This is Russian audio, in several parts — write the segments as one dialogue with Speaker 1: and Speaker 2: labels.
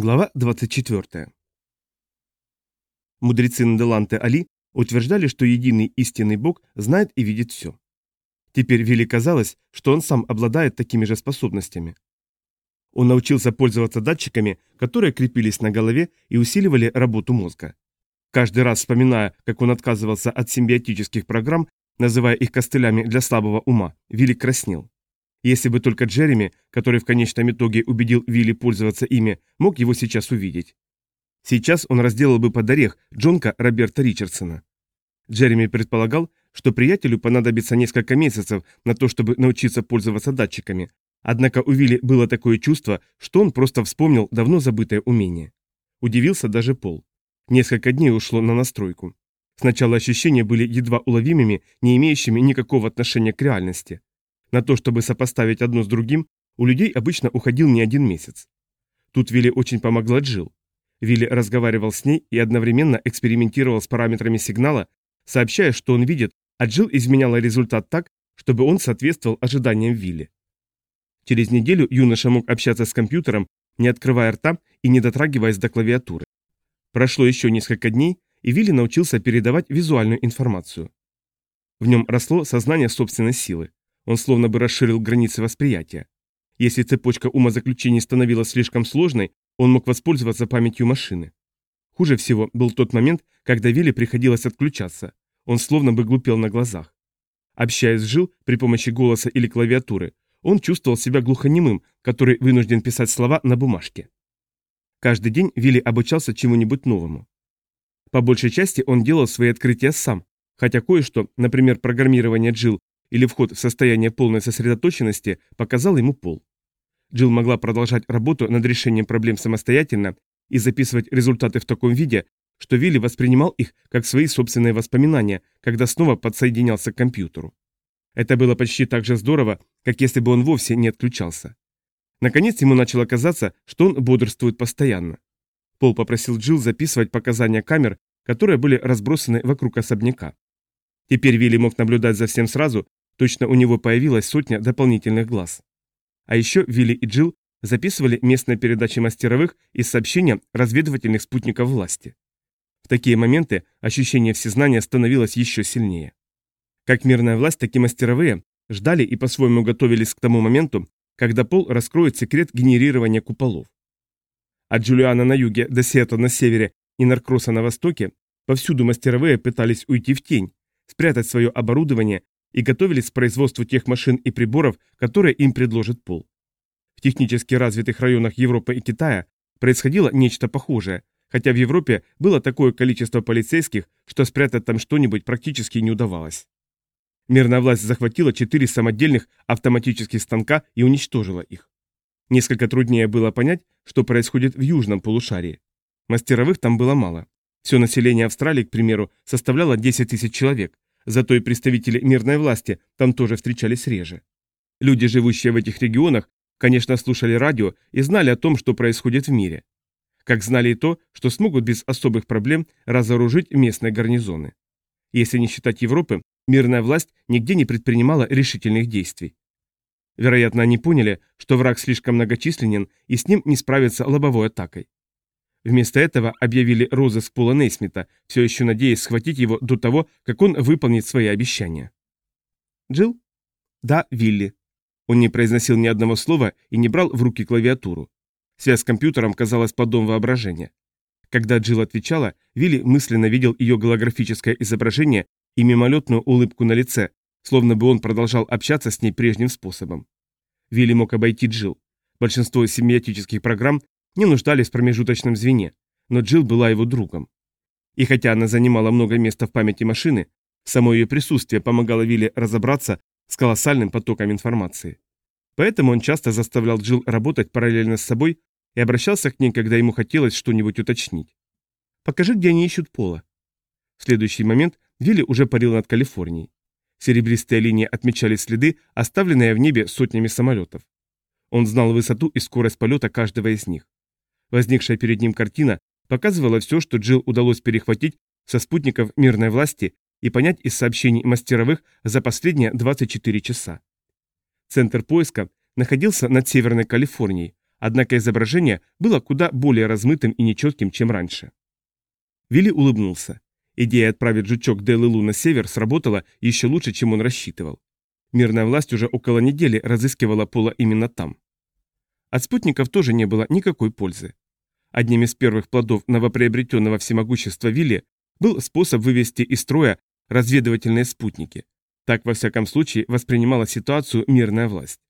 Speaker 1: Глава 24. Мудрецы Наделанте Али утверждали, что единый истинный Бог знает и видит все. Теперь Вилли казалось, что он сам обладает такими же способностями. Он научился пользоваться датчиками, которые крепились на голове и усиливали работу мозга. Каждый раз вспоминая, как он отказывался от симбиотических программ, называя их костылями для слабого ума, Вилли краснел. Если бы только Джереми, который в конечном итоге убедил Вилли пользоваться ими, мог его сейчас увидеть. Сейчас он разделал бы под орех Джонка Роберта Ричардсона. Джереми предполагал, что приятелю понадобится несколько месяцев на то, чтобы научиться пользоваться датчиками, однако у Вилли было такое чувство, что он просто вспомнил давно забытое умение. Удивился даже Пол. Несколько дней ушло на настройку. Сначала ощущения были едва уловимыми, не имеющими никакого отношения к реальности. На то, чтобы сопоставить одно с другим, у людей обычно уходил не один месяц. Тут Вилли очень помогла Джил. Вилли разговаривал с ней и одновременно экспериментировал с параметрами сигнала, сообщая, что он видит, а Джил изменяла результат так, чтобы он соответствовал ожиданиям Вилли. Через неделю юноша мог общаться с компьютером, не открывая рта и не дотрагиваясь до клавиатуры. Прошло еще несколько дней, и Вилли научился передавать визуальную информацию. В нем росло сознание собственной силы. Он словно бы расширил границы восприятия. Если цепочка умозаключений становилась слишком сложной, он мог воспользоваться памятью машины. Хуже всего был тот момент, когда Вилли приходилось отключаться. Он словно бы глупел на глазах. Общаясь с Жил при помощи голоса или клавиатуры, он чувствовал себя глухонемым, который вынужден писать слова на бумажке. Каждый день Вилли обучался чему-нибудь новому. По большей части он делал свои открытия сам, хотя кое-что, например, программирование Джил или вход в состояние полной сосредоточенности показал ему пол. Джилл могла продолжать работу над решением проблем самостоятельно и записывать результаты в таком виде, что Вилли воспринимал их как свои собственные воспоминания, когда снова подсоединялся к компьютеру. Это было почти так же здорово, как если бы он вовсе не отключался. Наконец ему начало казаться, что он бодрствует постоянно. Пол попросил Джилл записывать показания камер, которые были разбросаны вокруг особняка. Теперь Вилли мог наблюдать за всем сразу Точно у него появилась сотня дополнительных глаз. А еще Вилли и Джилл записывали местные передачи мастеровых и сообщения разведывательных спутников власти. В такие моменты ощущение всезнания становилось еще сильнее. Как мирная власть, так и мастеровые ждали и по-своему готовились к тому моменту, когда Пол раскроет секрет генерирования куполов. От Джулиана на юге до Сиэтла на севере и Наркроса на востоке повсюду мастеровые пытались уйти в тень, спрятать свое оборудование и готовились к производству тех машин и приборов, которые им предложит Пол. В технически развитых районах Европы и Китая происходило нечто похожее, хотя в Европе было такое количество полицейских, что спрятать там что-нибудь практически не удавалось. Мирная власть захватила четыре самодельных автоматических станка и уничтожила их. Несколько труднее было понять, что происходит в южном полушарии. Мастеровых там было мало. Все население Австралии, к примеру, составляло 10 тысяч человек, Зато и представители мирной власти там тоже встречались реже. Люди, живущие в этих регионах, конечно, слушали радио и знали о том, что происходит в мире. Как знали и то, что смогут без особых проблем разоружить местные гарнизоны. Если не считать Европы, мирная власть нигде не предпринимала решительных действий. Вероятно, они поняли, что враг слишком многочисленен и с ним не справиться лобовой атакой. Вместо этого объявили розыск Пола Нейсмита, все еще надеясь схватить его до того, как он выполнит свои обещания. Джилл? Да, Вилли. Он не произносил ни одного слова и не брал в руки клавиатуру. Связь с компьютером казалась плодом воображения. Когда Джилл отвечала, Вилли мысленно видел ее голографическое изображение и мимолетную улыбку на лице, словно бы он продолжал общаться с ней прежним способом. Вилли мог обойти Джилл. Большинство семиотических программ не нуждались в промежуточном звене, но Джилл была его другом. И хотя она занимала много места в памяти машины, само ее присутствие помогало Вилли разобраться с колоссальным потоком информации. Поэтому он часто заставлял Джилл работать параллельно с собой и обращался к ней, когда ему хотелось что-нибудь уточнить. «Покажи, где они ищут Пола». В следующий момент Вилли уже парил над Калифорнией. Серебристые линии отмечали следы, оставленные в небе сотнями самолетов. Он знал высоту и скорость полета каждого из них. Возникшая перед ним картина показывала все, что Джилл удалось перехватить со спутников мирной власти и понять из сообщений мастеровых за последние 24 часа. Центр поиска находился над Северной Калифорнией, Однако изображение было куда более размытым и нечетким, чем раньше. Вилли улыбнулся. Идея отправить жучок Делылу на север сработала еще лучше, чем он рассчитывал. Мирная власть уже около недели разыскивала Пола именно там. От спутников тоже не было никакой пользы. Одним из первых плодов новоприобретенного всемогущества Вилли был способ вывести из строя разведывательные спутники. Так, во всяком случае, воспринимала ситуацию мирная власть.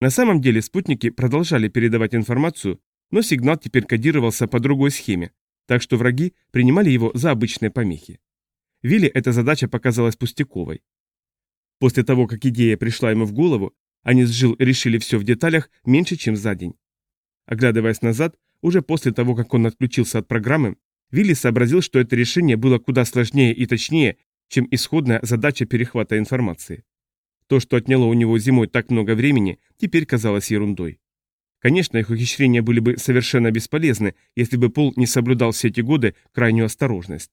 Speaker 1: На самом деле спутники продолжали передавать информацию, но сигнал теперь кодировался по другой схеме, так что враги принимали его за обычные помехи. Вилли эта задача показалась пустяковой. После того, как идея пришла ему в голову, они с Жил решили все в деталях меньше, чем за день. Оглядываясь назад, уже после того, как он отключился от программы, Вилли сообразил, что это решение было куда сложнее и точнее, чем исходная задача перехвата информации. То, что отняло у него зимой так много времени, теперь казалось ерундой. Конечно, их ухищрения были бы совершенно бесполезны, если бы Пол не соблюдал все эти годы крайнюю осторожность.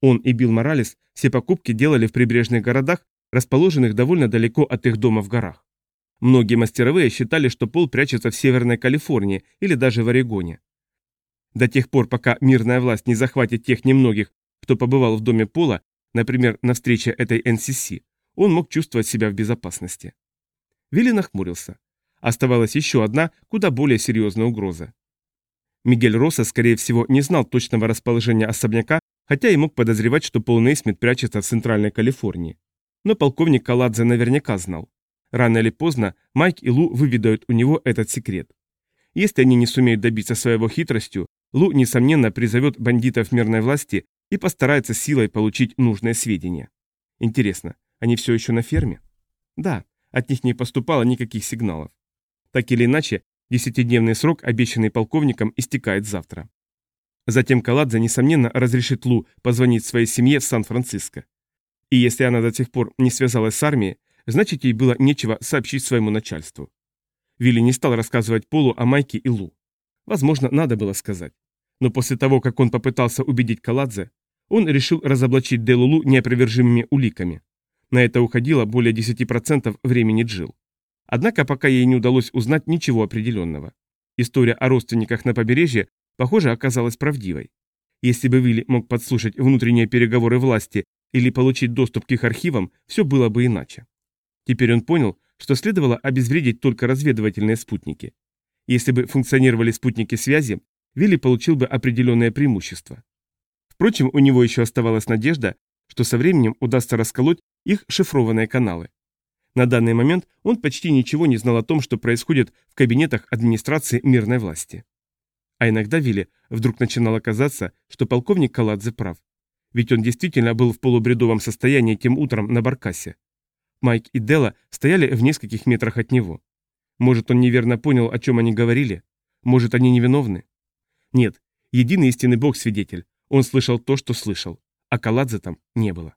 Speaker 1: Он и Билл Моралес все покупки делали в прибрежных городах, расположенных довольно далеко от их дома в горах. Многие мастеровые считали, что Пол прячется в Северной Калифорнии или даже в Орегоне. До тех пор, пока мирная власть не захватит тех немногих, кто побывал в доме Пола, например, на встрече этой НСС, он мог чувствовать себя в безопасности. Вилли нахмурился. Оставалась еще одна, куда более серьезная угроза. Мигель Росса, скорее всего, не знал точного расположения особняка, хотя и мог подозревать, что Пол Нейсмит прячется в Центральной Калифорнии. Но полковник Каладзе наверняка знал. Рано или поздно Майк и Лу выведают у него этот секрет. Если они не сумеют добиться своего хитростью, Лу, несомненно, призовет бандитов мирной власти и постарается силой получить нужные сведения. Интересно, они все еще на ферме? Да, от них не поступало никаких сигналов. Так или иначе, десятидневный срок, обещанный полковником, истекает завтра. Затем Каладзе, несомненно, разрешит Лу позвонить своей семье в Сан-Франциско. И если она до сих пор не связалась с армией, значит ей было нечего сообщить своему начальству. Вилли не стал рассказывать Полу о Майке и Лу. Возможно, надо было сказать. Но после того, как он попытался убедить Каладзе, он решил разоблачить Делулу неопровержимыми уликами. На это уходило более 10% времени Джил. Однако пока ей не удалось узнать ничего определенного. История о родственниках на побережье, похоже, оказалась правдивой. Если бы Вилли мог подслушать внутренние переговоры власти или получить доступ к их архивам, все было бы иначе. Теперь он понял, что следовало обезвредить только разведывательные спутники. Если бы функционировали спутники связи, Вилли получил бы определенное преимущество. Впрочем, у него еще оставалась надежда, что со временем удастся расколоть их шифрованные каналы. На данный момент он почти ничего не знал о том, что происходит в кабинетах администрации мирной власти. А иногда Вилли вдруг начинало казаться, что полковник Каладзе прав. Ведь он действительно был в полубредовом состоянии тем утром на Баркасе. Майк и Дела стояли в нескольких метрах от него. Может, он неверно понял, о чем они говорили? Может, они невиновны? Нет, единый истинный бог свидетель. Он слышал то, что слышал, а Каладзе там не было.